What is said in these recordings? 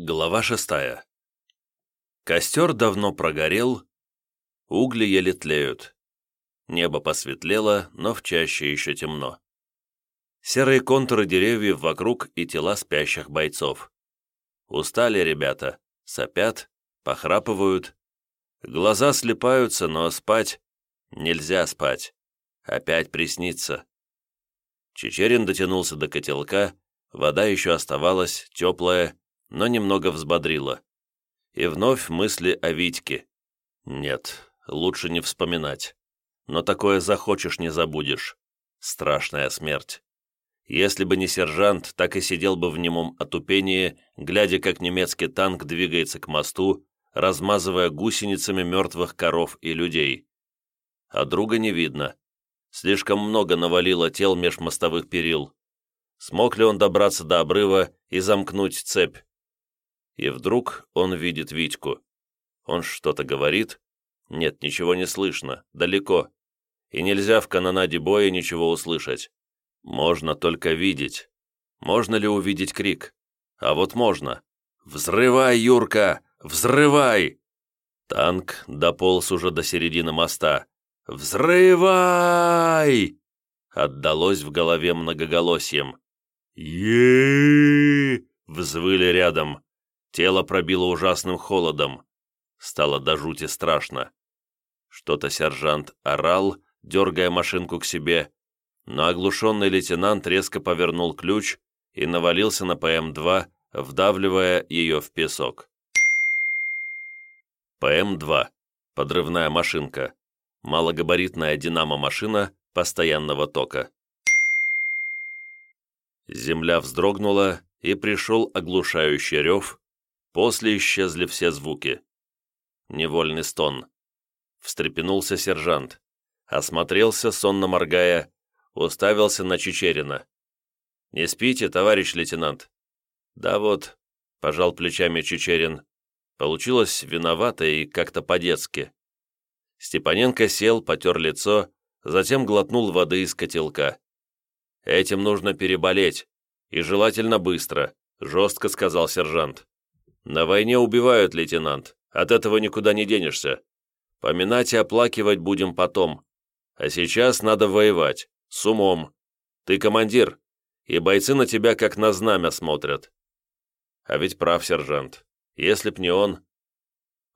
Глава шестая. Костер давно прогорел, угли еле тлеют. Небо посветлело, но в чаще еще темно. Серые контуры деревьев вокруг и тела спящих бойцов. Устали ребята, сопят, похрапывают. Глаза слепаются, но спать нельзя спать. Опять приснится. Чечерин дотянулся до котелка, вода еще оставалась, теплая, но немного взбодрила. И вновь мысли о Витьке. Нет, лучше не вспоминать. Но такое захочешь, не забудешь. Страшная смерть. Если бы не сержант, так и сидел бы в немом отупении, глядя, как немецкий танк двигается к мосту, размазывая гусеницами мертвых коров и людей. А друга не видно. Слишком много навалило тел меж мостовых перил. Смог ли он добраться до обрыва и замкнуть цепь? И вдруг он видит Витьку. Он что-то говорит? Нет, ничего не слышно, далеко. И нельзя в канонаде боя ничего услышать. Можно только видеть. Можно ли увидеть крик? А вот можно. «Взрывай, Юрка! Взрывай!» Танк дополз уже до середины моста. «Взрывай!» Отдалось в голове многоголосием. е взвыли рядом. Тело пробило ужасным холодом. Стало до жути страшно. Что-то сержант орал, дергая машинку к себе, но оглушенный лейтенант резко повернул ключ и навалился на ПМ-2, вдавливая ее в песок. ПМ-2. Подрывная машинка. Малогабаритная динамо-машина постоянного тока. Земля вздрогнула, и пришел оглушающий рев, После исчезли все звуки. Невольный стон. Встрепенулся сержант. Осмотрелся, сонно моргая, уставился на Чечерина. «Не спите, товарищ лейтенант?» «Да вот», — пожал плечами Чечерин. Получилось виновато и как-то по-детски. Степаненко сел, потер лицо, затем глотнул воды из котелка. «Этим нужно переболеть, и желательно быстро», — жестко сказал сержант. На войне убивают, лейтенант. От этого никуда не денешься. Поминать и оплакивать будем потом. А сейчас надо воевать. С умом. Ты командир, и бойцы на тебя как на знамя смотрят. А ведь прав сержант. Если б не он...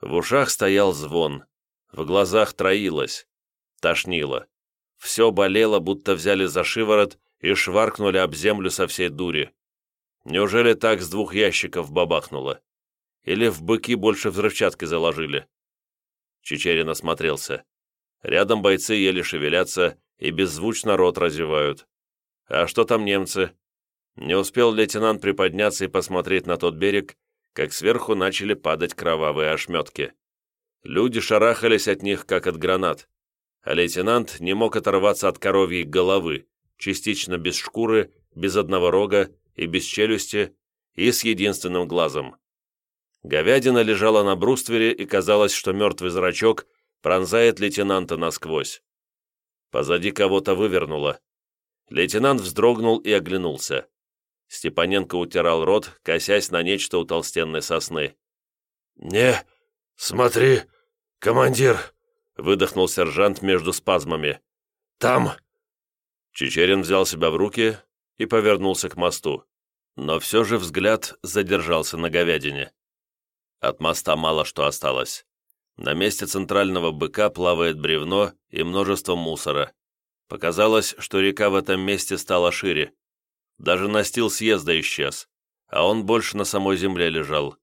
В ушах стоял звон. В глазах троилось. Тошнило. Все болело, будто взяли за шиворот и шваркнули об землю со всей дури. Неужели так с двух ящиков бабахнуло? Или в быки больше взрывчатки заложили?» Чечерин осмотрелся. Рядом бойцы еле шевелятся и беззвучно рот разевают. «А что там немцы?» Не успел лейтенант приподняться и посмотреть на тот берег, как сверху начали падать кровавые ошметки. Люди шарахались от них, как от гранат, а лейтенант не мог оторваться от коровьей головы, частично без шкуры, без одного рога и без челюсти, и с единственным глазом. Говядина лежала на бруствере, и казалось, что мертвый зрачок пронзает лейтенанта насквозь. Позади кого-то вывернуло. Лейтенант вздрогнул и оглянулся. Степаненко утирал рот, косясь на нечто у толстенной сосны. «Не, смотри, командир!» — выдохнул сержант между спазмами. «Там!» Чечерин взял себя в руки и повернулся к мосту. Но все же взгляд задержался на говядине. От моста мало что осталось. На месте центрального быка плавает бревно и множество мусора. Показалось, что река в этом месте стала шире. Даже настил съезда исчез, а он больше на самой земле лежал.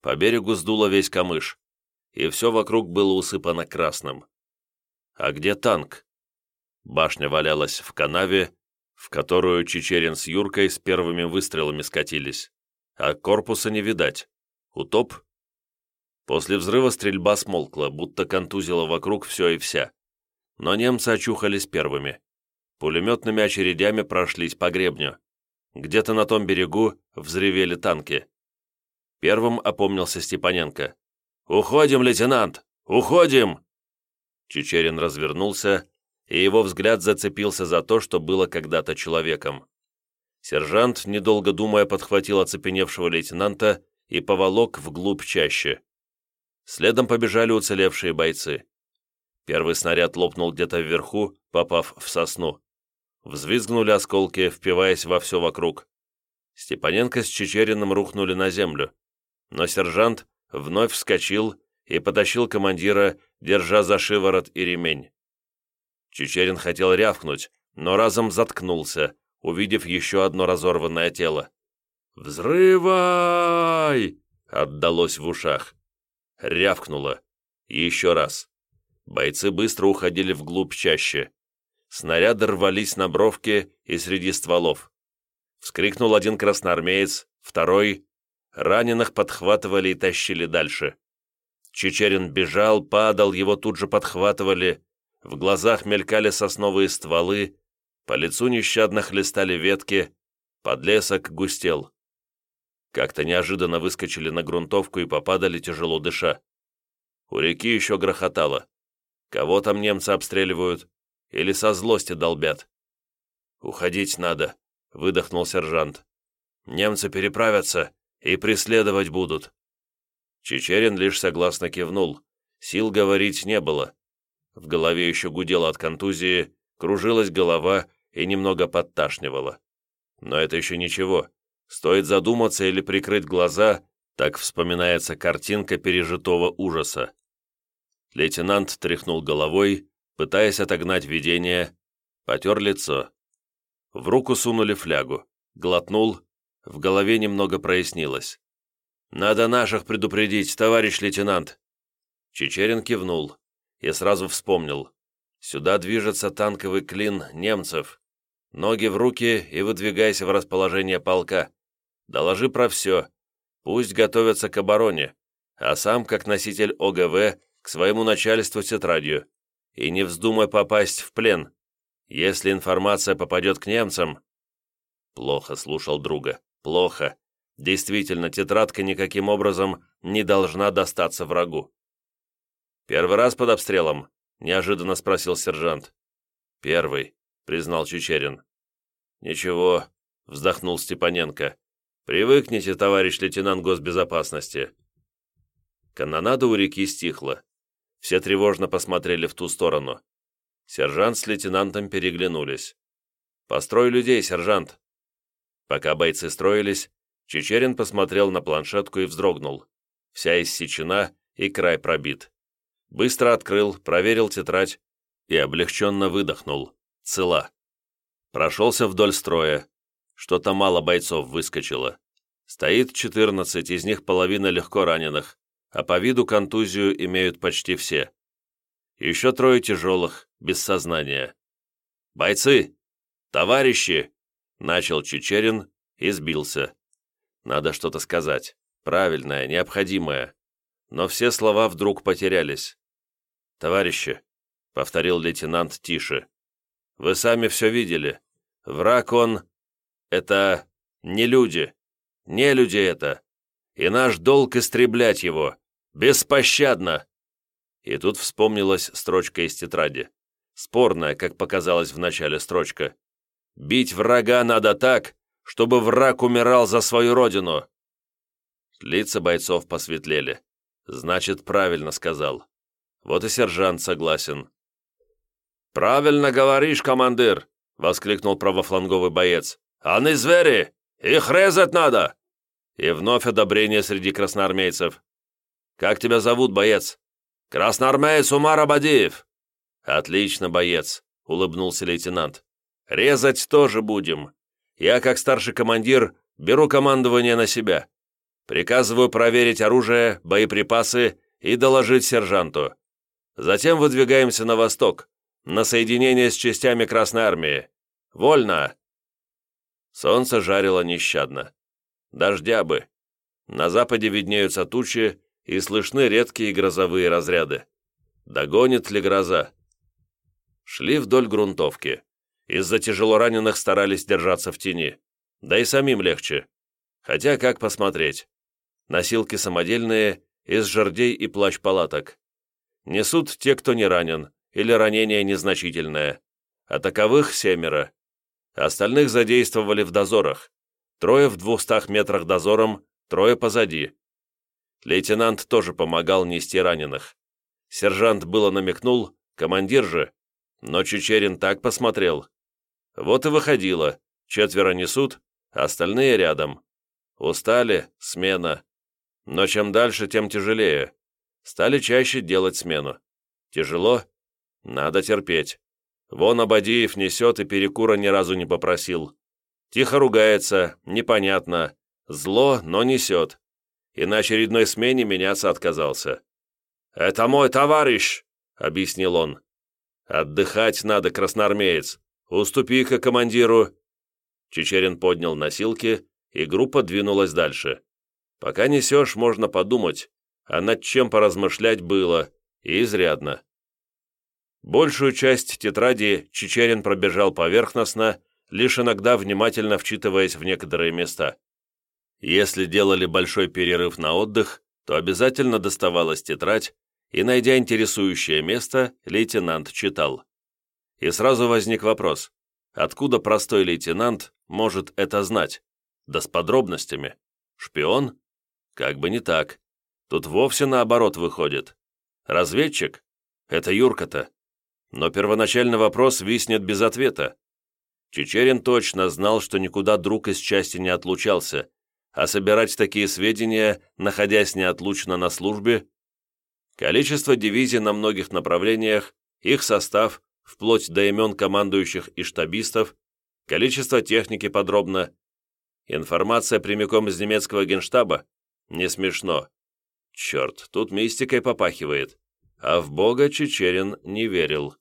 По берегу сдуло весь камыш, и все вокруг было усыпано красным. А где танк? Башня валялась в канаве, в которую Чечерин с Юркой с первыми выстрелами скатились. А корпуса не видать. Утоп После взрыва стрельба смолкла, будто контузила вокруг все и вся. Но немцы очухались первыми. Пулеметными очередями прошлись по гребню. Где-то на том берегу взревели танки. Первым опомнился Степаненко. «Уходим, лейтенант! Уходим!» Чечерин развернулся, и его взгляд зацепился за то, что было когда-то человеком. Сержант, недолго думая, подхватил оцепеневшего лейтенанта и поволок вглубь чаще. Следом побежали уцелевшие бойцы. Первый снаряд лопнул где-то вверху, попав в сосну. Взвизгнули осколки, впиваясь во все вокруг. Степаненко с Чечериным рухнули на землю, но сержант вновь вскочил и потащил командира, держа за шиворот и ремень. Чечерин хотел рявкнуть, но разом заткнулся, увидев еще одно разорванное тело. «Взрывай!» — отдалось в ушах. Рявкнуло. Еще раз. Бойцы быстро уходили вглубь чаще. Снаряды рвались на бровке и среди стволов. Вскрикнул один красноармеец, второй. Раненых подхватывали и тащили дальше. Чечерин бежал, падал, его тут же подхватывали. В глазах мелькали сосновые стволы, по лицу нещадно хлестали ветки, подлесок густел. Как-то неожиданно выскочили на грунтовку и попадали, тяжело дыша. У реки еще грохотало. Кого там немцы обстреливают? Или со злости долбят? «Уходить надо», — выдохнул сержант. «Немцы переправятся и преследовать будут». Чечерин лишь согласно кивнул. Сил говорить не было. В голове еще гудело от контузии, кружилась голова и немного подташнивало. Но это еще ничего. Стоит задуматься или прикрыть глаза, так вспоминается картинка пережитого ужаса. Лейтенант тряхнул головой, пытаясь отогнать видение, потер лицо. В руку сунули флягу, глотнул, в голове немного прояснилось. «Надо наших предупредить, товарищ лейтенант!» Чечерин кивнул и сразу вспомнил. Сюда движется танковый клин немцев. Ноги в руки и выдвигайся в расположение полка. Доложи про все. Пусть готовятся к обороне, а сам, как носитель ОГВ, к своему начальству тетрадью. И не вздумай попасть в плен. Если информация попадет к немцам... Плохо слушал друга. Плохо. Действительно, тетрадка никаким образом не должна достаться врагу. «Первый раз под обстрелом?» — неожиданно спросил сержант. «Первый», — признал Чечерин. «Ничего», — вздохнул Степаненко. «Привыкните, товарищ лейтенант госбезопасности». Канонада у реки стихла. Все тревожно посмотрели в ту сторону. Сержант с лейтенантом переглянулись. «Построй людей, сержант!» Пока бойцы строились, Чечерин посмотрел на планшетку и вздрогнул. Вся иссечена и край пробит. Быстро открыл, проверил тетрадь и облегченно выдохнул. Цела. Прошелся вдоль строя. Что-то мало бойцов выскочило. Стоит 14, из них половина легко раненых, а по виду контузию имеют почти все. Еще трое тяжелых, без сознания. «Бойцы! Товарищи!» Начал Чечерин и сбился. Надо что-то сказать. Правильное, необходимое. Но все слова вдруг потерялись. «Товарищи», — повторил лейтенант тише, — «вы сами все видели. Враг он... Это не люди. Не люди это. И наш долг истреблять его. Беспощадно!» И тут вспомнилась строчка из тетради. Спорная, как показалось в начале строчка. «Бить врага надо так, чтобы враг умирал за свою родину!» Лица бойцов посветлели. Значит, правильно сказал. Вот и сержант согласен. «Правильно говоришь, командир!» — воскликнул правофланговый боец. «Они звери! Их резать надо!» И вновь одобрение среди красноармейцев. «Как тебя зовут, боец?» «Красноармеец Умар Абадиев!» «Отлично, боец!» — улыбнулся лейтенант. «Резать тоже будем. Я, как старший командир, беру командование на себя. Приказываю проверить оружие, боеприпасы и доложить сержанту. Затем выдвигаемся на восток, на соединение с частями Красной Армии. Вольно!» Солнце жарило нещадно. Дождя бы. На западе виднеются тучи и слышны редкие грозовые разряды. Догонит ли гроза? Шли вдоль грунтовки. Из-за тяжелораненых старались держаться в тени. Да и самим легче. Хотя как посмотреть. Носилки самодельные, из жердей и плащ-палаток несут те, кто не ранен, или ранение незначительное, а таковых семеро. Остальных задействовали в дозорах. Трое в двухстах метрах дозором, трое позади. Лейтенант тоже помогал нести раненых. Сержант было намекнул, командир же, но Чечерин так посмотрел. Вот и выходило, четверо несут, остальные рядом. Устали, смена. Но чем дальше, тем тяжелее. Стали чаще делать смену. Тяжело? Надо терпеть. Вон Абадиев несет и перекура ни разу не попросил. Тихо ругается, непонятно. Зло, но несет. И на очередной смене меняться отказался. «Это мой товарищ!» — объяснил он. «Отдыхать надо, красноармеец. Уступи-ка командиру». Чечерин поднял носилки, и группа двинулась дальше. Пока несешь, можно подумать, а над чем поразмышлять было, и изрядно. Большую часть тетради Чечерин пробежал поверхностно, лишь иногда внимательно вчитываясь в некоторые места. Если делали большой перерыв на отдых, то обязательно доставалась тетрадь, и, найдя интересующее место, лейтенант читал. И сразу возник вопрос, откуда простой лейтенант может это знать? Да с подробностями. Шпион? Как бы не так. Тут вовсе наоборот выходит. Разведчик? Это Юрка-то. Но первоначальный вопрос виснет без ответа. Чечерин точно знал, что никуда друг из части не отлучался, а собирать такие сведения, находясь неотлучно на службе, количество дивизий на многих направлениях, их состав, вплоть до имен командующих и штабистов, количество техники подробно, информация прямиком из немецкого генштаба, не смешно. Черт, тут мистикой попахивает. А в Бога Чечерин не верил.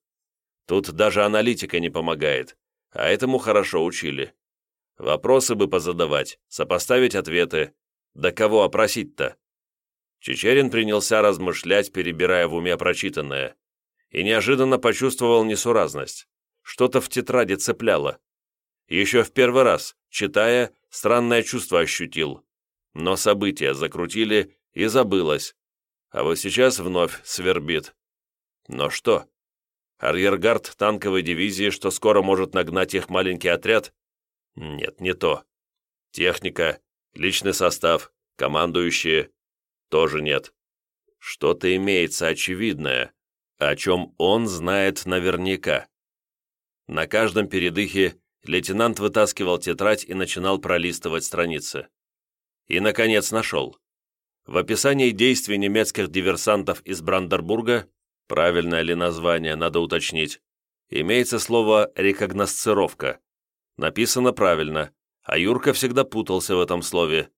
Тут даже аналитика не помогает, а этому хорошо учили. Вопросы бы позадавать, сопоставить ответы. Да кого опросить-то? Чечерин принялся размышлять, перебирая в уме прочитанное, и неожиданно почувствовал несуразность. Что-то в тетради цепляло. Еще в первый раз, читая, странное чувство ощутил. Но события закрутили и забылось, а вот сейчас вновь свербит. Но что? Арьергард танковой дивизии, что скоро может нагнать их маленький отряд? Нет, не то. Техника, личный состав, командующие? Тоже нет. Что-то имеется очевидное, о чем он знает наверняка. На каждом передыхе лейтенант вытаскивал тетрадь и начинал пролистывать страницы. И, наконец, нашел. В описании действий немецких диверсантов из Брандербурга, правильное ли название, надо уточнить, имеется слово «рекогносцировка». Написано правильно, а Юрка всегда путался в этом слове.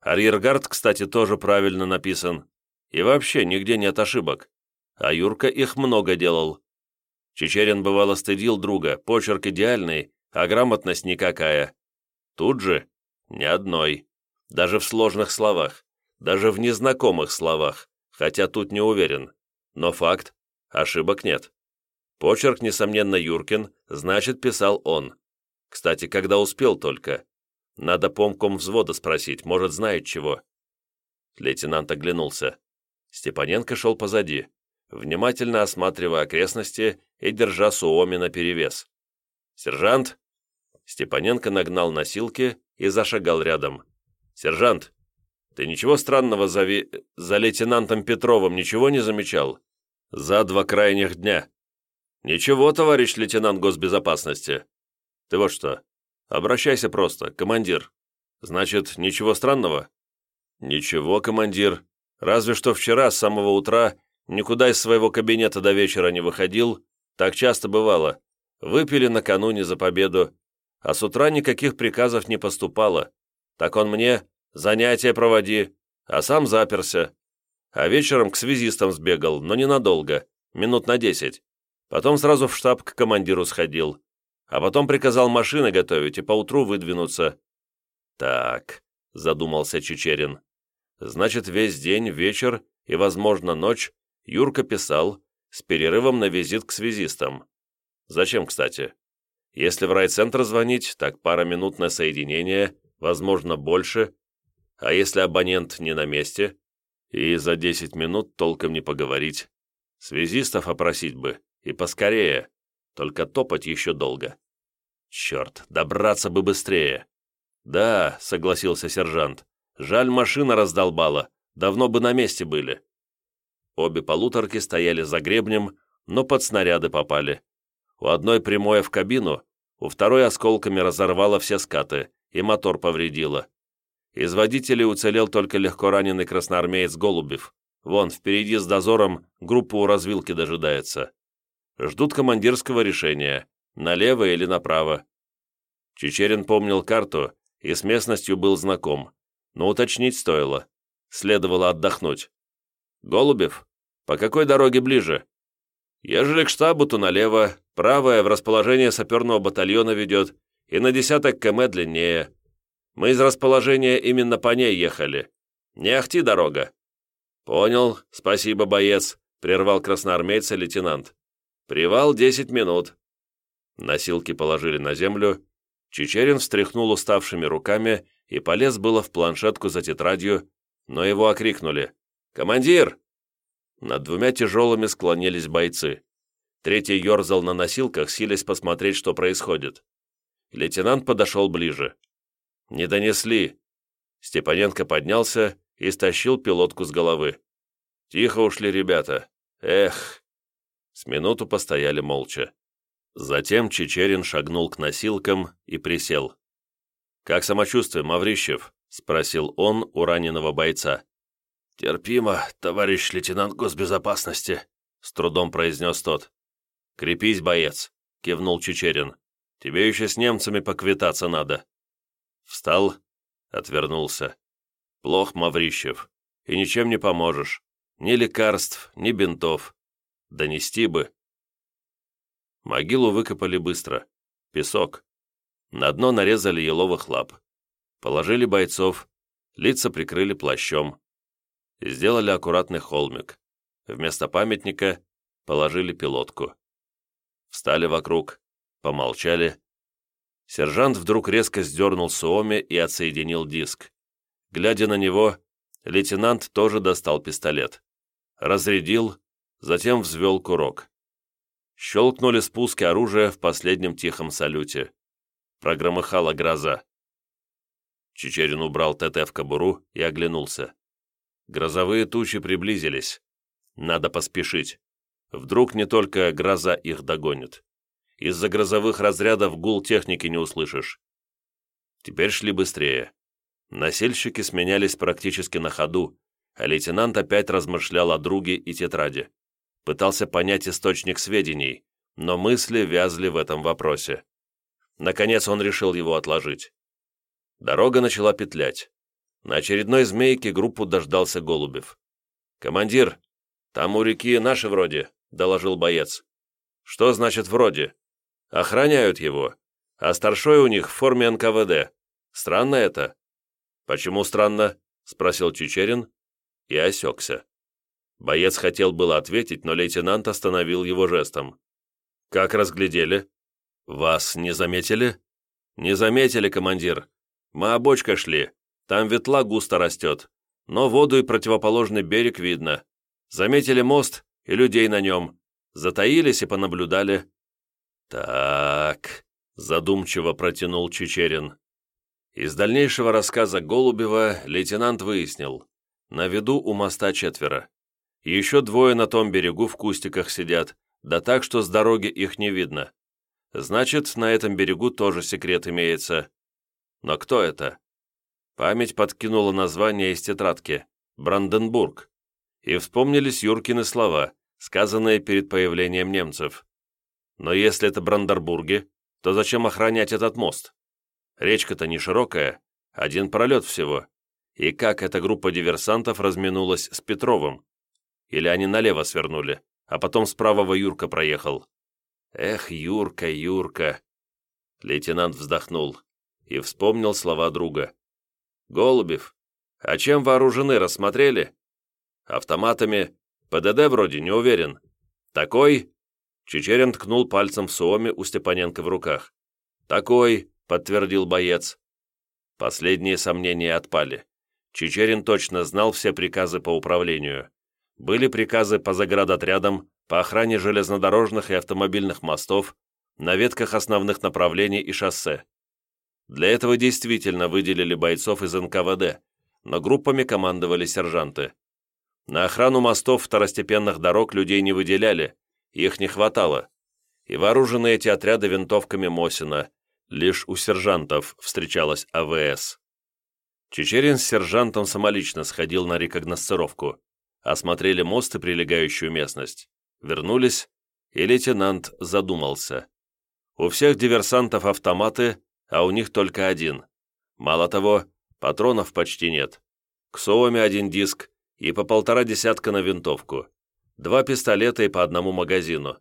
Арьергард, кстати, тоже правильно написан. И вообще нигде нет ошибок. А Юрка их много делал. Чечерин бывало стыдил друга, почерк идеальный, а грамотность никакая. Тут же ни одной, даже в сложных словах даже в незнакомых словах, хотя тут не уверен. Но факт, ошибок нет. Почерк, несомненно, Юркин, значит, писал он. Кстати, когда успел только. Надо помком взвода спросить, может, знает чего. Лейтенант оглянулся. Степаненко шел позади, внимательно осматривая окрестности и держа Суоми наперевес. «Сержант!» Степаненко нагнал носилки и зашагал рядом. «Сержант, ты ничего странного за, ви... за лейтенантом Петровым ничего не замечал? За два крайних дня. Ничего, товарищ лейтенант госбезопасности. Ты вот что, обращайся просто, командир. Значит, ничего странного? Ничего, командир. Разве что вчера с самого утра никуда из своего кабинета до вечера не выходил, так часто бывало. Выпили накануне за победу, а с утра никаких приказов не поступало. Так он мне занятия проводи, а сам заперся. А вечером к связистам сбегал, но ненадолго, минут на десять. Потом сразу в штаб к командиру сходил. А потом приказал машины готовить и поутру выдвинуться. «Так», — задумался Чечерин. «Значит, весь день, вечер и, возможно, ночь Юрка писал с перерывом на визит к связистам. Зачем, кстати? Если в райцентр звонить, так пара минут на соединение, возможно, больше, а если абонент не на месте? И за 10 минут толком не поговорить. Связистов опросить бы, и поскорее. Только топать еще долго. Черт, добраться бы быстрее. Да, согласился сержант. Жаль, машина раздолбала. давно бы на месте были. Обе полуторки стояли за гребнем, но под снаряды попали. У одной прямое в кабину, у второй осколками разорвало все скаты и мотор повредило. Из водителей уцелел только легко раненый красноармеец Голубев. Вон, впереди с дозором группа у развилки дожидается. Ждут командирского решения, налево или направо. Чечерин помнил карту и с местностью был знаком, но уточнить стоило. Следовало отдохнуть. «Голубев, по какой дороге ближе?» «Ежели к штабу, то налево, правая в расположение саперного батальона ведет, и на десяток км длиннее. Мы из расположения именно по ней ехали. Не ахти дорога». «Понял, спасибо, боец», — прервал красноармейца лейтенант. «Привал десять минут». Носилки положили на землю, Чечерин встряхнул уставшими руками и полез было в планшетку за тетрадью, но его окрикнули. «Командир!» Над двумя тяжелыми склонились бойцы. Третий ерзал на носилках, силясь посмотреть, что происходит. Лейтенант подошел ближе. «Не донесли!» Степаненко поднялся и стащил пилотку с головы. «Тихо ушли ребята. Эх!» С минуту постояли молча. Затем Чечерин шагнул к носилкам и присел. «Как самочувствие, Маврищев?» — спросил он у раненого бойца. «Терпимо, товарищ лейтенант госбезопасности», — с трудом произнес тот. «Крепись, боец», — кивнул Чечерин. «Тебе еще с немцами поквитаться надо». Встал, отвернулся. «Плох, Маврищев, и ничем не поможешь. Ни лекарств, ни бинтов. Донести бы». Могилу выкопали быстро. Песок. На дно нарезали еловых лап. Положили бойцов, лица прикрыли плащом. Сделали аккуратный холмик. Вместо памятника положили пилотку. Встали вокруг, помолчали. Сержант вдруг резко сдернул Суоми и отсоединил диск. Глядя на него, лейтенант тоже достал пистолет. Разрядил, затем взвел курок. Щелкнули спуски оружия в последнем тихом салюте. Прогромыхала гроза. Чечерин убрал ТТ в кобуру и оглянулся. Грозовые тучи приблизились. Надо поспешить. Вдруг не только гроза их догонит. Из-за грозовых разрядов гул техники не услышишь. Теперь шли быстрее. Насельщики сменялись практически на ходу, а лейтенант опять размышлял о друге и тетради пытался понять источник сведений, но мысли вязли в этом вопросе. Наконец он решил его отложить. Дорога начала петлять. На очередной змейке группу дождался Голубев. «Командир, там у реки наши вроде», — доложил боец. «Что значит «вроде»?» «Охраняют его, а старшой у них в форме НКВД. Странно это». «Почему странно?» — спросил Чечерин и осекся. Боец хотел было ответить, но лейтенант остановил его жестом. «Как разглядели?» «Вас не заметили?» «Не заметили, командир. Мы обочка шли. Там ветла густо растет. Но воду и противоположный берег видно. Заметили мост и людей на нем. Затаились и понаблюдали». «Так», — задумчиво протянул Чечерин. Из дальнейшего рассказа Голубева лейтенант выяснил. На виду у моста четверо. Еще двое на том берегу в кустиках сидят, да так, что с дороги их не видно. Значит, на этом берегу тоже секрет имеется. Но кто это? Память подкинула название из тетрадки «Бранденбург». И вспомнились Юркины слова, сказанные перед появлением немцев. Но если это Брандербурги, то зачем охранять этот мост? Речка-то не широкая, один пролет всего. И как эта группа диверсантов разминулась с Петровым? Или они налево свернули, а потом с правого Юрка проехал. Эх, Юрка, Юрка. Лейтенант вздохнул и вспомнил слова друга. «Голубев, а чем вооружены, рассмотрели?» «Автоматами. ПДД вроде, не уверен». «Такой?» Чечерин ткнул пальцем в Суоме у Степаненко в руках. «Такой», — подтвердил боец. Последние сомнения отпали. Чечерин точно знал все приказы по управлению были приказы по заградотрядам, по охране железнодорожных и автомобильных мостов, на ветках основных направлений и шоссе. Для этого действительно выделили бойцов из НКВД, но группами командовали сержанты. На охрану мостов второстепенных дорог людей не выделяли, их не хватало. И вооружены эти отряды винтовками Мосина, лишь у сержантов встречалась АВС. Чечерин с сержантом самолично сходил на рекогносцировку, осмотрели мост и прилегающую местность, вернулись, и лейтенант задумался. У всех диверсантов автоматы, а у них только один. Мало того, патронов почти нет. К Соуме один диск, и по полтора десятка на винтовку. Два пистолета и по одному магазину.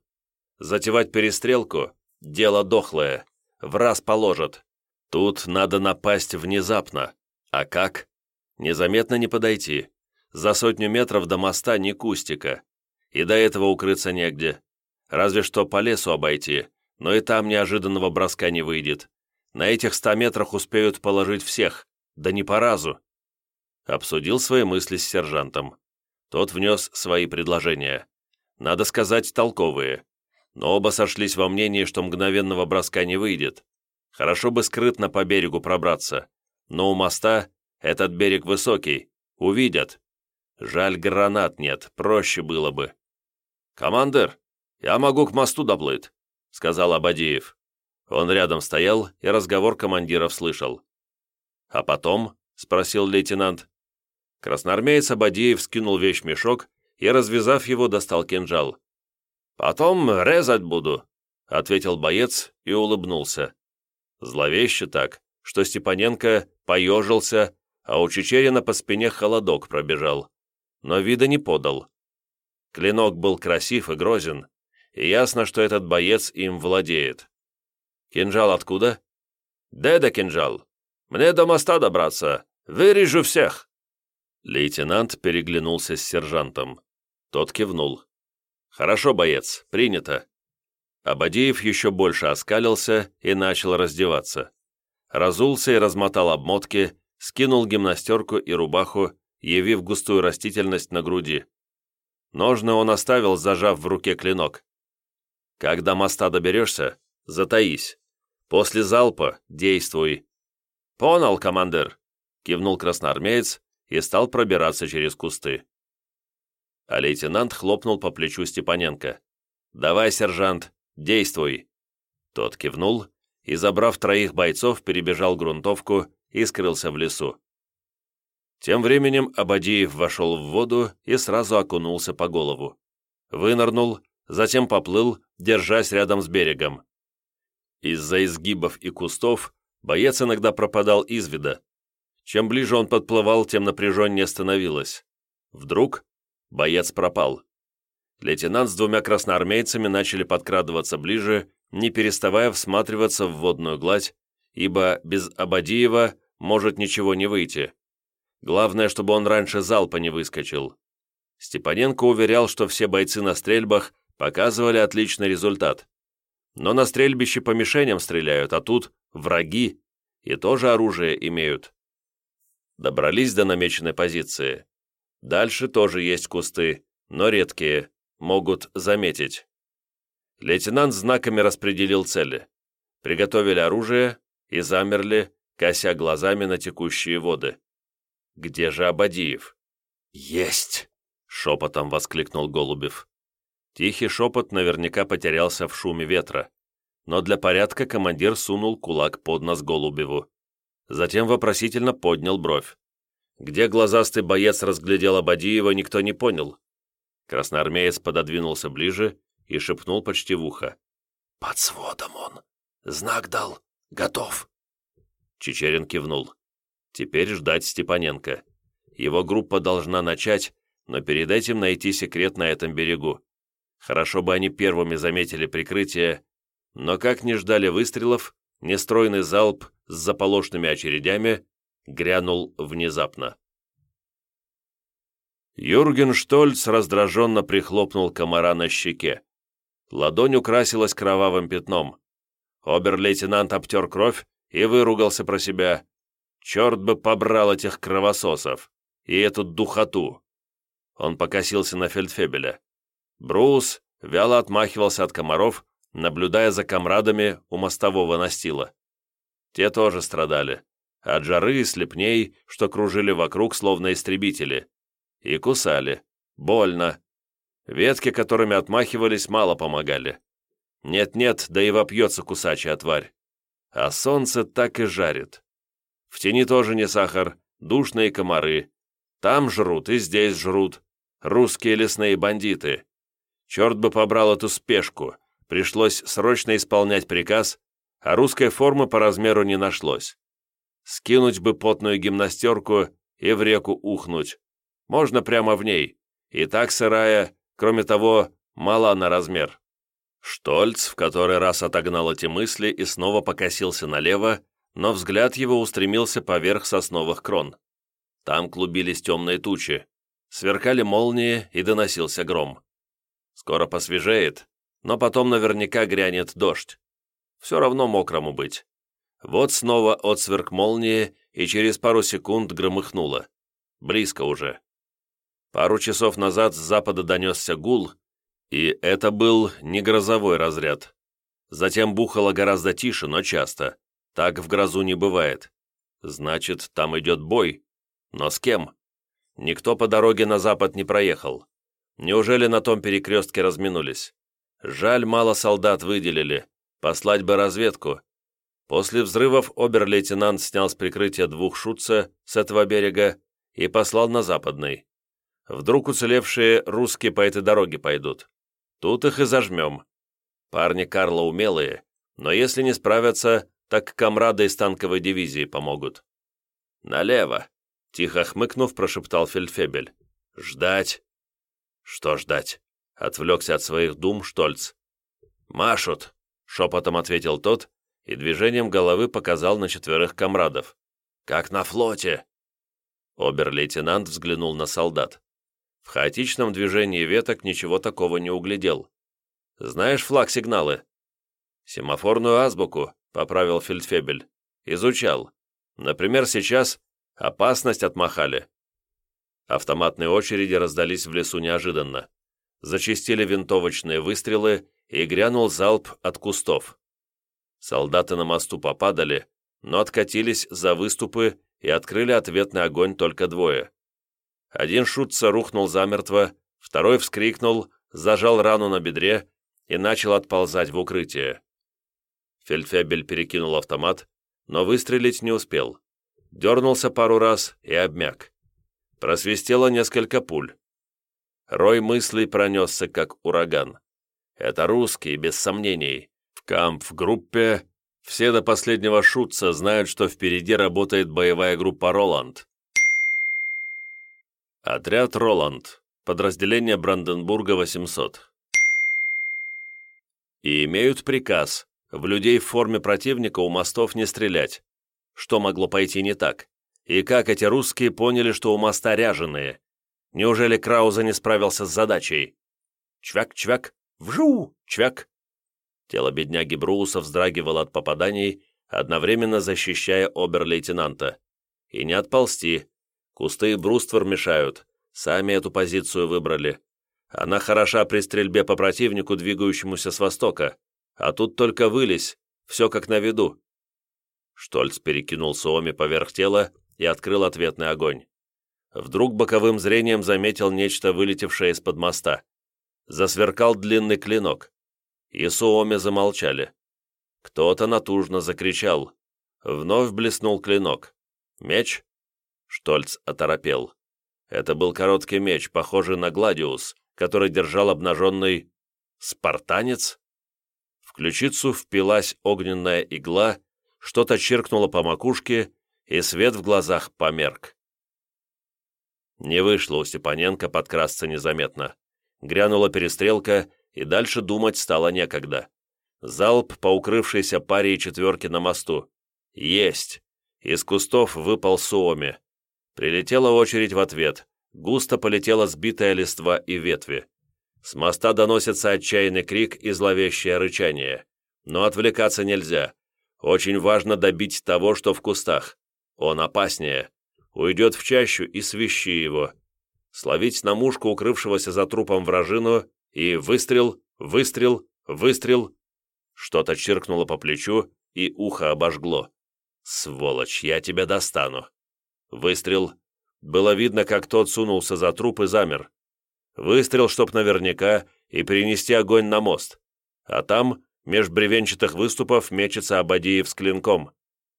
Затевать перестрелку – дело дохлое. В раз положат. Тут надо напасть внезапно. А как? Незаметно не подойти. За сотню метров до моста ни кустика. И до этого укрыться негде. Разве что по лесу обойти, но и там неожиданного броска не выйдет. На этих ста метрах успеют положить всех, да не по разу обсудил свои мысли с сержантом. Тот внес свои предложения. Надо сказать, толковые. Но оба сошлись во мнении, что мгновенного броска не выйдет. Хорошо бы скрытно по берегу пробраться. Но у моста этот берег высокий. Увидят. Жаль, гранат нет, проще было бы. «Командир, я могу к мосту доплыть», — сказал Абадеев. Он рядом стоял и разговор командиров слышал. «А потом?» — спросил лейтенант. Красноармеец Абадеев скинул вещмешок и, развязав его, достал кинжал. «Потом резать буду», — ответил боец и улыбнулся. Зловеще так, что Степаненко поежился, а у Чечерина по спине холодок пробежал, но вида не подал. Клинок был красив и грозен, и ясно, что этот боец им владеет. «Кинжал откуда?» «Деда кинжал. Мне до моста добраться. Вырежу всех». Лейтенант переглянулся с сержантом. Тот кивнул. «Хорошо, боец, принято». Абадеев еще больше оскалился и начал раздеваться. Разулся и размотал обмотки, скинул гимнастерку и рубаху, явив густую растительность на груди. Ножны он оставил, зажав в руке клинок. «Как до моста доберешься, затаись. После залпа действуй». «Понял, командир», — кивнул красноармеец и стал пробираться через кусты. А лейтенант хлопнул по плечу Степаненко. «Давай, сержант, действуй!» Тот кивнул и, забрав троих бойцов, перебежал грунтовку и скрылся в лесу. Тем временем Абадиев вошел в воду и сразу окунулся по голову. Вынырнул, затем поплыл, держась рядом с берегом. Из-за изгибов и кустов боец иногда пропадал из вида, чем ближе он подплывал, тем напряженнее становилось. Вдруг боец пропал. Лейтенант с двумя красноармейцами начали подкрадываться ближе, не переставая всматриваться в водную гладь, ибо без Абадиева может ничего не выйти. Главное, чтобы он раньше залпа не выскочил. Степаненко уверял, что все бойцы на стрельбах показывали отличный результат. Но на стрельбище по мишеням стреляют, а тут враги, и тоже оружие имеют. Добрались до намеченной позиции. Дальше тоже есть кусты, но редкие, могут заметить. Лейтенант знаками распределил цели. Приготовили оружие и замерли, кося глазами на текущие воды. Где же Абадиев? «Есть!» — шепотом воскликнул Голубев. Тихий шепот наверняка потерялся в шуме ветра, но для порядка командир сунул кулак под нос Голубеву затем вопросительно поднял бровь. Где глазастый боец разглядел Абадиева, никто не понял. Красноармеец пододвинулся ближе и шепнул почти в ухо. «Под сводом он. Знак дал. Готов». Чечерин кивнул. «Теперь ждать Степаненко. Его группа должна начать, но перед этим найти секрет на этом берегу. Хорошо бы они первыми заметили прикрытие, но как не ждали выстрелов, нестройный залп с заполошными очередями грянул внезапно. Юрген Штольц раздраженно прихлопнул комара на щеке. Ладонь украсилась кровавым пятном. Обер-лейтенант обтер кровь и выругался про себя. Черт бы побрал этих кровососов и эту духоту. Он покосился на фельдфебеля. Брус вяло отмахивался от комаров, наблюдая за комрадами у мостового настила. Те тоже страдали, от жары и слепней, что кружили вокруг, словно истребители. И кусали. Больно. Ветки, которыми отмахивались, мало помогали. Нет-нет, да и вопьется кусачая тварь. А солнце так и жарит. В тени тоже не сахар, душные комары. Там жрут и здесь жрут. Русские лесные бандиты. Черт бы побрал эту спешку. Пришлось срочно исполнять приказ, а русской формы по размеру не нашлось. Скинуть бы потную гимнастерку и в реку ухнуть. Можно прямо в ней. И так сырая, кроме того, мала на размер. Штольц в который раз отогнал эти мысли и снова покосился налево, но взгляд его устремился поверх сосновых крон. Там клубились темные тучи, сверкали молнии и доносился гром. Скоро посвежеет, но потом наверняка грянет дождь. Все равно мокрому быть. Вот снова отсверк молнии, и через пару секунд громыхнуло. Близко уже. Пару часов назад с запада донесся гул, и это был не грозовой разряд. Затем бухало гораздо тише, но часто. Так в грозу не бывает. Значит, там идет бой. Но с кем? Никто по дороге на запад не проехал. Неужели на том перекрестке разминулись? Жаль, мало солдат выделили. Послать бы разведку. После взрывов обер-лейтенант снял с прикрытия двух шутца с этого берега и послал на западный. Вдруг уцелевшие русские по этой дороге пойдут. Тут их и зажмем. Парни Карла умелые, но если не справятся, так комрады из танковой дивизии помогут. «Налево!» — тихо хмыкнув, прошептал Фельдфебель. «Ждать!» «Что ждать?» — отвлекся от своих дум Штольц. «Машут!» — шепотом ответил тот и движением головы показал на четверых комрадов. «Как на флоте!» Обер-лейтенант взглянул на солдат. В хаотичном движении веток ничего такого не углядел. «Знаешь флаг-сигналы?» «Семафорную азбуку», — поправил Фельдфебель. «Изучал. Например, сейчас опасность отмахали». Автоматные очереди раздались в лесу неожиданно. Зачистили винтовочные выстрелы, и грянул залп от кустов. Солдаты на мосту попадали, но откатились за выступы и открыли ответный огонь только двое. Один шутца рухнул замертво, второй вскрикнул, зажал рану на бедре и начал отползать в укрытие. Фельдфебель перекинул автомат, но выстрелить не успел. Дернулся пару раз и обмяк. Просвистело несколько пуль. Рой мыслей пронесся, как ураган. Это русские, без сомнений. В камп-группе все до последнего шутца знают, что впереди работает боевая группа «Роланд». Отряд «Роланд», подразделение Бранденбурга 800. И имеют приказ в людей в форме противника у мостов не стрелять. Что могло пойти не так? И как эти русские поняли, что у моста ряженые? Неужели Крауза не справился с задачей? Чвяк-чвяк, вжу, чвяк. Тело бедняги Брууса вздрагивало от попаданий, одновременно защищая обер-лейтенанта. И не отползти, Кусты и бруствор мешают. Сами эту позицию выбрали. Она хороша при стрельбе по противнику, двигающемуся с востока. А тут только вылезь, все как на виду». Штольц перекинул Суоми поверх тела и открыл ответный огонь. Вдруг боковым зрением заметил нечто, вылетевшее из-под моста. Засверкал длинный клинок. И Суоми замолчали. Кто-то натужно закричал. Вновь блеснул клинок. Меч? Штольц оторопел. Это был короткий меч, похожий на гладиус, который держал обнаженный... спартанец? В ключицу впилась огненная игла, что-то чиркнуло по макушке, и свет в глазах померк. Не вышло у Степаненко подкрасться незаметно. Грянула перестрелка, и дальше думать стало некогда. Залп по укрывшейся паре и четверке на мосту. Есть! Из кустов выпал Суоми. Прилетела очередь в ответ. Густо полетела сбитая листва и ветви. С моста доносится отчаянный крик и зловещее рычание. Но отвлекаться нельзя. Очень важно добить того, что в кустах. Он опаснее. Уйдет в чащу и свищи его. Словить на мушку укрывшегося за трупом вражину и выстрел, выстрел, выстрел. Что-то чиркнуло по плечу и ухо обожгло. «Сволочь, я тебя достану!» Выстрел. Было видно, как тот сунулся за труп и замер. Выстрел, чтоб наверняка, и перенести огонь на мост. А там, меж бревенчатых выступов, мечется Абадиев с клинком.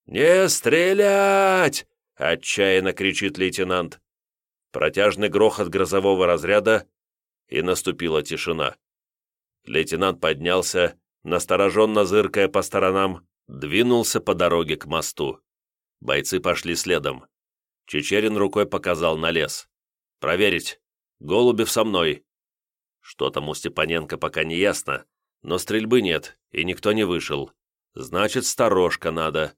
«Не стрелять!» — отчаянно кричит лейтенант. Протяжный грохот грозового разряда, и наступила тишина. Лейтенант поднялся, настороженно зыркая по сторонам, двинулся по дороге к мосту. Бойцы пошли следом. Чечерин рукой показал на лес. «Проверить. Голубев со мной». Что там у Степаненко пока не ясно, но стрельбы нет, и никто не вышел. Значит, сторожка надо.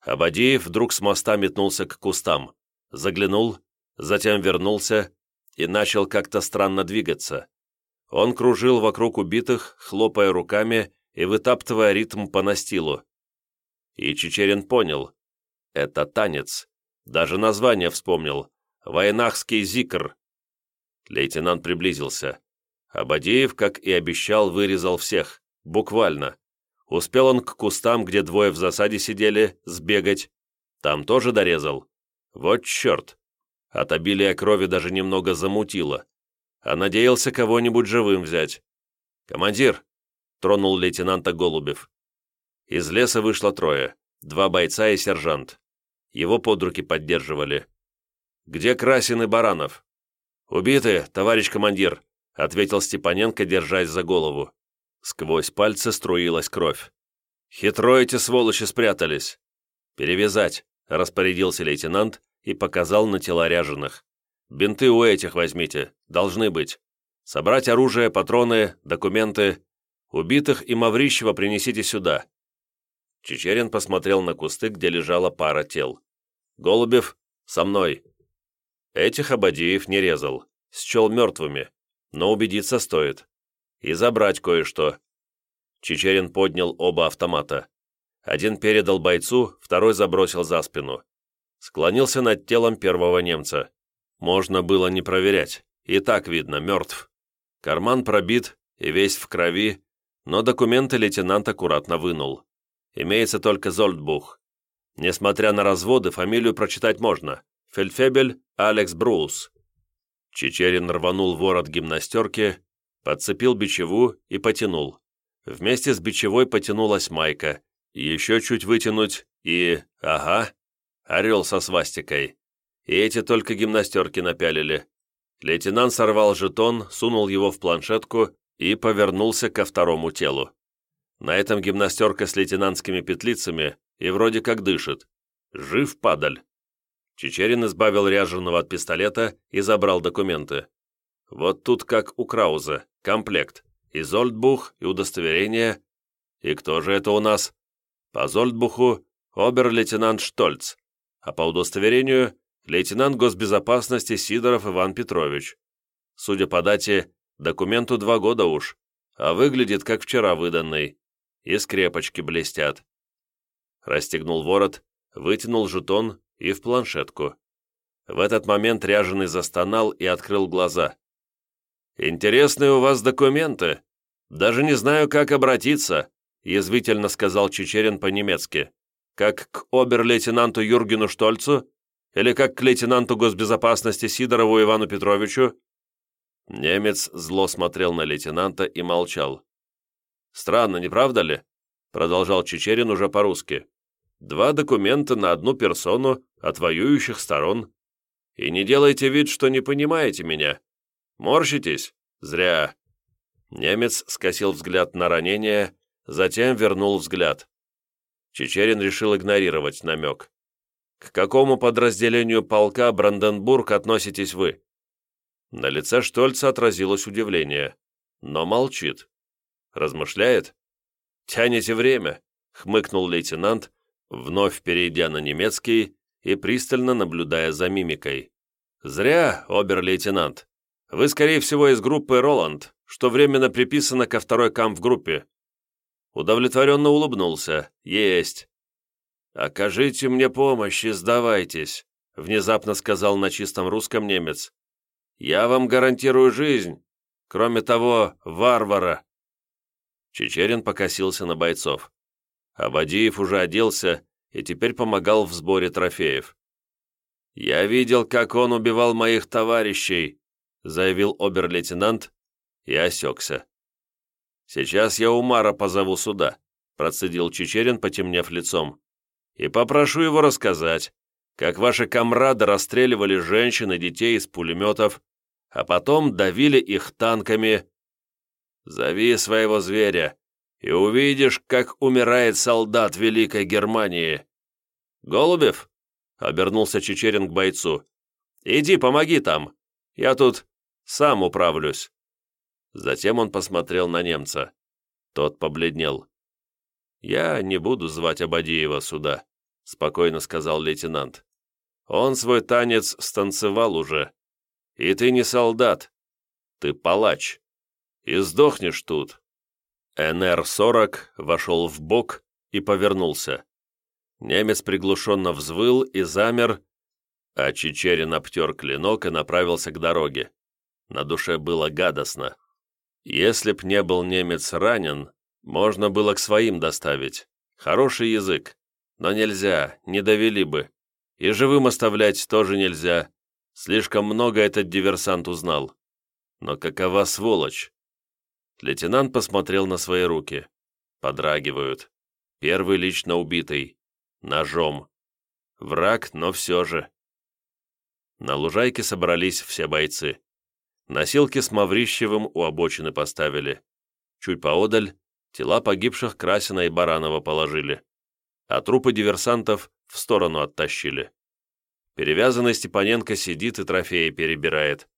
Абадиев вдруг с моста метнулся к кустам, заглянул, затем вернулся и начал как-то странно двигаться. Он кружил вокруг убитых, хлопая руками и вытаптывая ритм по настилу. И Чечерин понял. Это танец. Даже название вспомнил. «Войнахский зикр». Лейтенант приблизился. Абадеев, как и обещал, вырезал всех. Буквально. Успел он к кустам, где двое в засаде сидели, сбегать. Там тоже дорезал. Вот черт. От обилия крови даже немного замутило. А надеялся кого-нибудь живым взять. «Командир!» — тронул лейтенанта Голубев. Из леса вышло трое. Два бойца и сержант. Его под руки поддерживали. «Где Красин и Баранов?» «Убиты, товарищ командир», — ответил Степаненко, держась за голову. Сквозь пальцы струилась кровь. «Хитро эти сволочи спрятались!» «Перевязать», — распорядился лейтенант и показал на тела ряженых. «Бинты у этих возьмите, должны быть. Собрать оружие, патроны, документы. Убитых и Маврищева принесите сюда». Чечерин посмотрел на кусты, где лежала пара тел. «Голубев, со мной». Этих Абадиев не резал, счел мертвыми, но убедиться стоит и забрать кое-что». Чечерин поднял оба автомата. Один передал бойцу, второй забросил за спину. Склонился над телом первого немца. Можно было не проверять. И так видно, мертв. Карман пробит и весь в крови, но документы лейтенант аккуратно вынул. Имеется только Зольдбух. Несмотря на разводы, фамилию прочитать можно. Фельдфебель Алекс Брус. Чечерин рванул ворот гимнастерки, подцепил бичеву и потянул. Вместе с бичевой потянулась майка. Еще чуть вытянуть и... ага, орел со свастикой. И эти только гимнастерки напялили. Лейтенант сорвал жетон, сунул его в планшетку и повернулся ко второму телу. На этом гимнастерка с лейтенантскими петлицами и вроде как дышит. Жив падаль. Чечерин избавил ряженого от пистолета и забрал документы. Вот тут как у Крауза, комплект, и Зольдбух, и удостоверение. И кто же это у нас? По Зольдбуху обер-лейтенант Штольц, а по удостоверению лейтенант госбезопасности Сидоров Иван Петрович. Судя по дате, документу два года уж, а выглядит как вчера выданный. И скрепочки блестят. Расстегнул ворот, вытянул жетон и в планшетку. В этот момент ряженый застонал и открыл глаза. «Интересные у вас документы. Даже не знаю, как обратиться», язвительно сказал Чечерин по-немецки. «Как к обер-лейтенанту Юргену Штольцу? Или как к лейтенанту госбезопасности Сидорову Ивану Петровичу?» Немец зло смотрел на лейтенанта и молчал. «Странно, не правда ли?» Продолжал Чечерин уже по-русски. «Два документа на одну персону от воюющих сторон. И не делайте вид, что не понимаете меня. Морщитесь? Зря». Немец скосил взгляд на ранение, затем вернул взгляд. Чечерин решил игнорировать намек. «К какому подразделению полка Бранденбург относитесь вы?» На лице Штольца отразилось удивление, но молчит. Размышляет? «Тянете время», — хмыкнул лейтенант, вновь перейдя на немецкий и пристально наблюдая за мимикой. «Зря, обер-лейтенант. Вы, скорее всего, из группы «Роланд», что временно приписано ко второй камп-группе». Удовлетворенно улыбнулся. «Есть». «Окажите мне помощь и сдавайтесь», — внезапно сказал на чистом русском немец. «Я вам гарантирую жизнь. Кроме того, варвара». Чечерин покосился на бойцов. Абадиев уже оделся и теперь помогал в сборе трофеев. «Я видел, как он убивал моих товарищей», заявил обер-лейтенант и осекся. «Сейчас я Умара позову сюда», процедил Чечерин, потемнев лицом, «и попрошу его рассказать, как ваши комрады расстреливали женщин и детей из пулеметов, а потом давили их танками. Зови своего зверя, и увидишь, как умирает солдат Великой Германии. Голубев?» — обернулся Чечерин к бойцу. «Иди, помоги там. Я тут сам управлюсь». Затем он посмотрел на немца. Тот побледнел. «Я не буду звать Абадиева сюда», — спокойно сказал лейтенант. «Он свой танец станцевал уже. И ты не солдат. Ты палач. И сдохнешь тут». НР-40 вошел в бок и повернулся. Немец приглушенно взвыл и замер, а Чечерин обтер клинок и направился к дороге. На душе было гадостно. Если б не был немец ранен, можно было к своим доставить. Хороший язык. Но нельзя, не довели бы. И живым оставлять тоже нельзя. Слишком много этот диверсант узнал. Но какова сволочь? Лейтенант посмотрел на свои руки. Подрагивают. Первый лично убитый. Ножом. Враг, но все же. На лужайке собрались все бойцы. Носилки с Маврищевым у обочины поставили. Чуть поодаль тела погибших Красина и Баранова положили, а трупы диверсантов в сторону оттащили. Перевязанный Степаненко сидит и трофеи перебирает.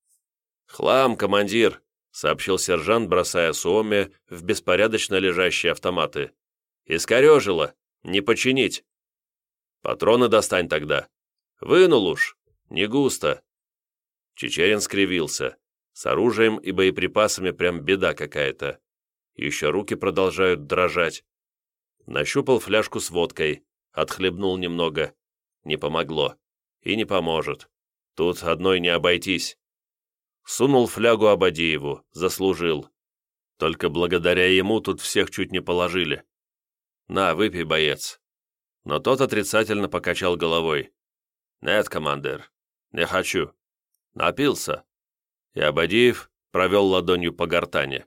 «Хлам, командир!» — сообщил сержант, бросая Суоме в беспорядочно лежащие автоматы. «Искорежило! Не починить!» «Патроны достань тогда!» «Вынул уж! Не густо!» Чечерин скривился. С оружием и боеприпасами прям беда какая-то. Еще руки продолжают дрожать. Нащупал фляжку с водкой, отхлебнул немного. Не помогло. И не поможет. Тут одной не обойтись. Сунул флягу Абадееву, заслужил. Только благодаря ему тут всех чуть не положили. На, выпей, боец. Но тот отрицательно покачал головой. «Нет, командир, не хочу. Напился и Абадиев провел ладонью по гортане.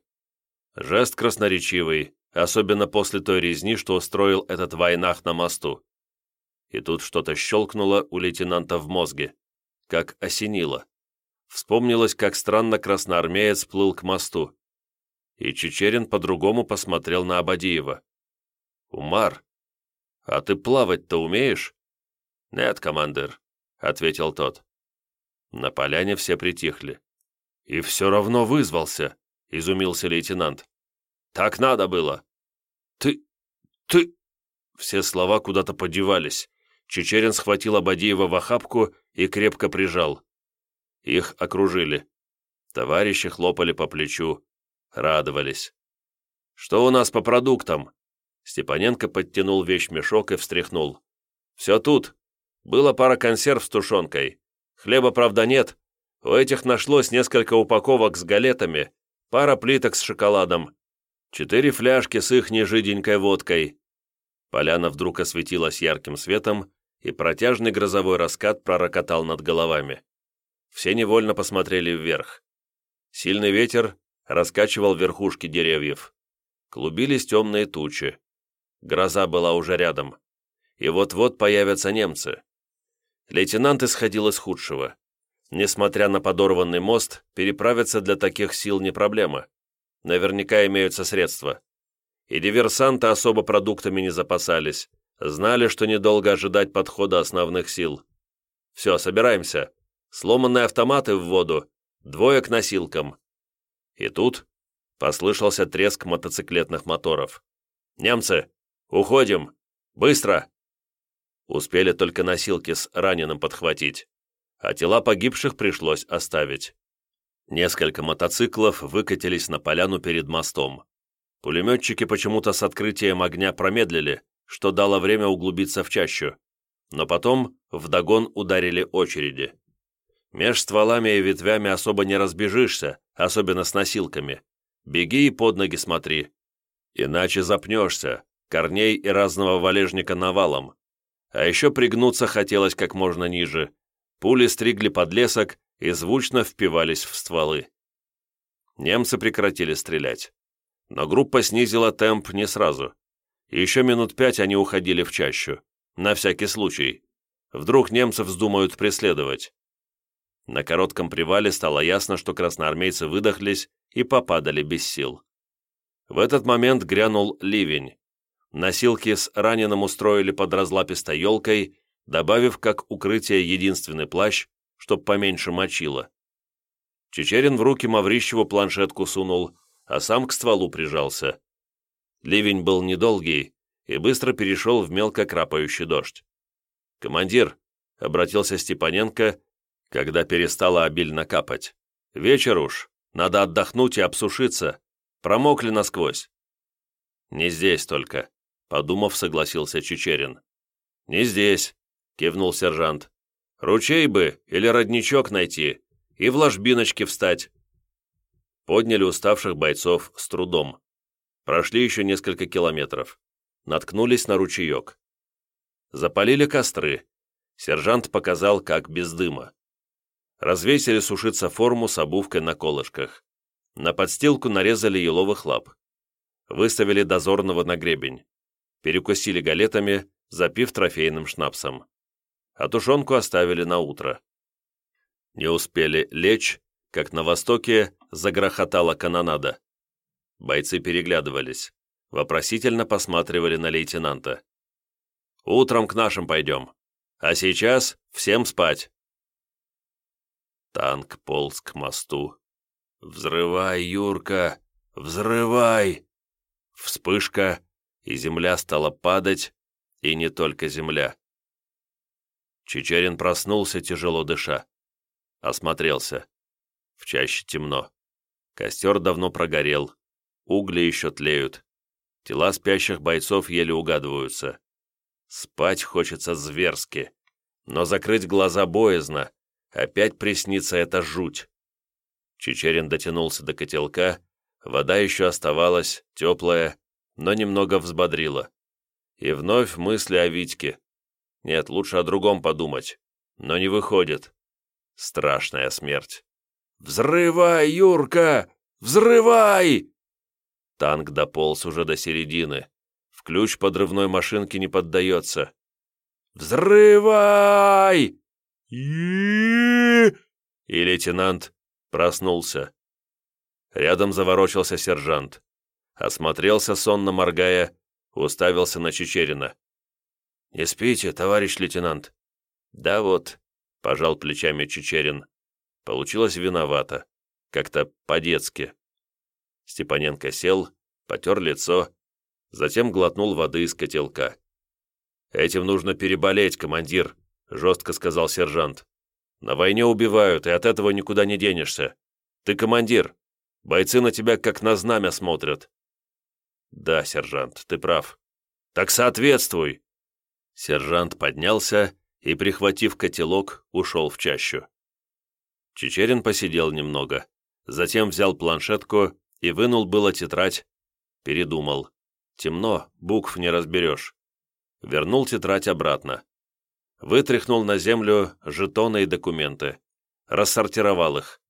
Жест красноречивый, особенно после той резни, что устроил этот войнах на мосту. И тут что-то щелкнуло у лейтенанта в мозге, как осенило. Вспомнилось, как странно красноармеец плыл к мосту. И Чечерин по-другому посмотрел на Абадиева. «Умар, а ты плавать-то умеешь?» «Нет, командир», — ответил тот. На поляне все притихли. «И все равно вызвался», — изумился лейтенант. «Так надо было». «Ты... ты...» Все слова куда-то подевались. Чечерин схватил Абадиева в охапку и крепко прижал. Их окружили. Товарищи хлопали по плечу, радовались. «Что у нас по продуктам?» Степаненко подтянул вещмешок и встряхнул. «Все тут. Было пара консерв с тушенкой. Хлеба, правда, нет, у этих нашлось несколько упаковок с галетами, пара плиток с шоколадом, четыре фляжки с их жиденькой водкой. Поляна вдруг осветилась ярким светом, и протяжный грозовой раскат пророкотал над головами. Все невольно посмотрели вверх. Сильный ветер раскачивал верхушки деревьев. Клубились темные тучи. Гроза была уже рядом. И вот-вот появятся немцы. Лейтенант исходил из худшего. Несмотря на подорванный мост, переправиться для таких сил не проблема. Наверняка имеются средства. И диверсанты особо продуктами не запасались. Знали, что недолго ожидать подхода основных сил. Все, собираемся. Сломанные автоматы в воду, двое к носилкам. И тут послышался треск мотоциклетных моторов. «Немцы! Уходим! Быстро!» Успели только носилки с раненым подхватить а тела погибших пришлось оставить. Несколько мотоциклов выкатились на поляну перед мостом. Пулеметчики почему-то с открытием огня промедлили, что дало время углубиться в чащу, но потом вдогон ударили очереди. Меж стволами и ветвями особо не разбежишься, особенно с носилками. Беги и под ноги смотри. Иначе запнешься, корней и разного валежника навалом. А еще пригнуться хотелось как можно ниже. Пули стригли подлесок и звучно впивались в стволы. Немцы прекратили стрелять. Но группа снизила темп не сразу. Еще минут пять они уходили в чащу. На всякий случай. Вдруг немцы вздумают преследовать. На коротком привале стало ясно, что красноармейцы выдохлись и попадали без сил. В этот момент грянул ливень. Носилки с раненым устроили под разлапистой елкой, добавив как укрытие единственный плащ, чтоб поменьше мочило. Чечерин в руки Маврищеву планшетку сунул, а сам к стволу прижался. Ливень был недолгий и быстро перешел в мелко крапающий дождь. «Командир», — обратился Степаненко, когда перестало обильно капать, — «вечер уж, надо отдохнуть и обсушиться, промокли насквозь». «Не здесь только», — подумав, согласился Чечерин. «Не здесь», — кивнул сержант. «Ручей бы или родничок найти и в ложбиночке встать». Подняли уставших бойцов с трудом. Прошли еще несколько километров. Наткнулись на ручеек. Запалили костры. Сержант показал, как без дыма. Развесили сушиться форму с обувкой на колышках. На подстилку нарезали еловых лап. Выставили дозорного на гребень. Перекусили галетами, запив трофейным шнапсом. А тушенку оставили на утро. Не успели лечь, как на востоке загрохотала канонада. Бойцы переглядывались, вопросительно посматривали на лейтенанта. «Утром к нашим пойдем, а сейчас всем спать!» Танк полз к мосту. «Взрывай, Юрка! Взрывай!» Вспышка, и земля стала падать, и не только земля. Чечерин проснулся, тяжело дыша. Осмотрелся. В чаще темно. Костер давно прогорел. Угли еще тлеют. Тела спящих бойцов еле угадываются. Спать хочется зверски. Но закрыть глаза боязно. Опять приснится эта жуть. Чечерин дотянулся до котелка. Вода еще оставалась, теплая, но немного взбодрила. И вновь мысли о Витьке. Нет, лучше о другом подумать. Но не выходит. Страшная смерть. «Взрывай, Юрка! Взрывай!» Танк дополз уже до середины. В ключ подрывной машинки не поддается. «Взрывай!» И лейтенант проснулся. Рядом заворочился сержант. Осмотрелся, сонно моргая, уставился на Чечерина. «Не спите, товарищ лейтенант?» «Да вот», — пожал плечами Чечерин. Получилось виновато, как-то по-детски. Степаненко сел, потер лицо, затем глотнул воды из котелка. «Этим нужно переболеть, командир», — жестко сказал сержант. «На войне убивают, и от этого никуда не денешься. Ты командир. Бойцы на тебя как на знамя смотрят». «Да, сержант, ты прав. Так соответствуй!» Сержант поднялся и, прихватив котелок, ушел в чащу. Чечерин посидел немного, затем взял планшетку и вынул было тетрадь. Передумал. Темно, букв не разберешь. Вернул тетрадь обратно. Вытряхнул на землю жетоны и документы. Рассортировал их.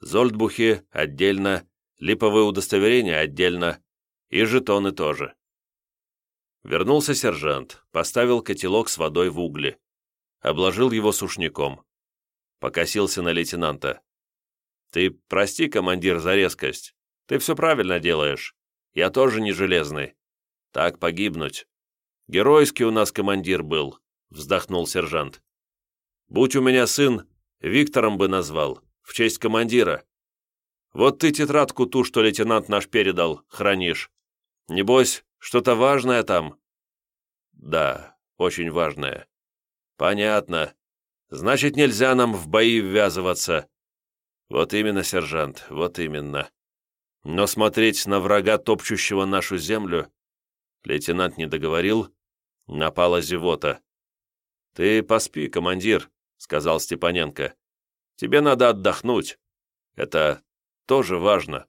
Зольдбухи отдельно, липовые удостоверения отдельно и жетоны тоже. Вернулся сержант, поставил котелок с водой в угли. Обложил его сушняком. Покосился на лейтенанта. «Ты прости, командир, за резкость. Ты все правильно делаешь. Я тоже не железный. Так погибнуть. Геройский у нас командир был», — вздохнул сержант. «Будь у меня сын, Виктором бы назвал, в честь командира. Вот ты тетрадку ту, что лейтенант наш передал, хранишь. Небось, что-то важное там?» «Да, очень важное». «Понятно. Значит, нельзя нам в бои ввязываться». «Вот именно, сержант, вот именно. Но смотреть на врага, топчущего нашу землю...» Лейтенант не договорил, напала зевота. «Ты поспи, командир», — сказал Степаненко. «Тебе надо отдохнуть. Это тоже важно».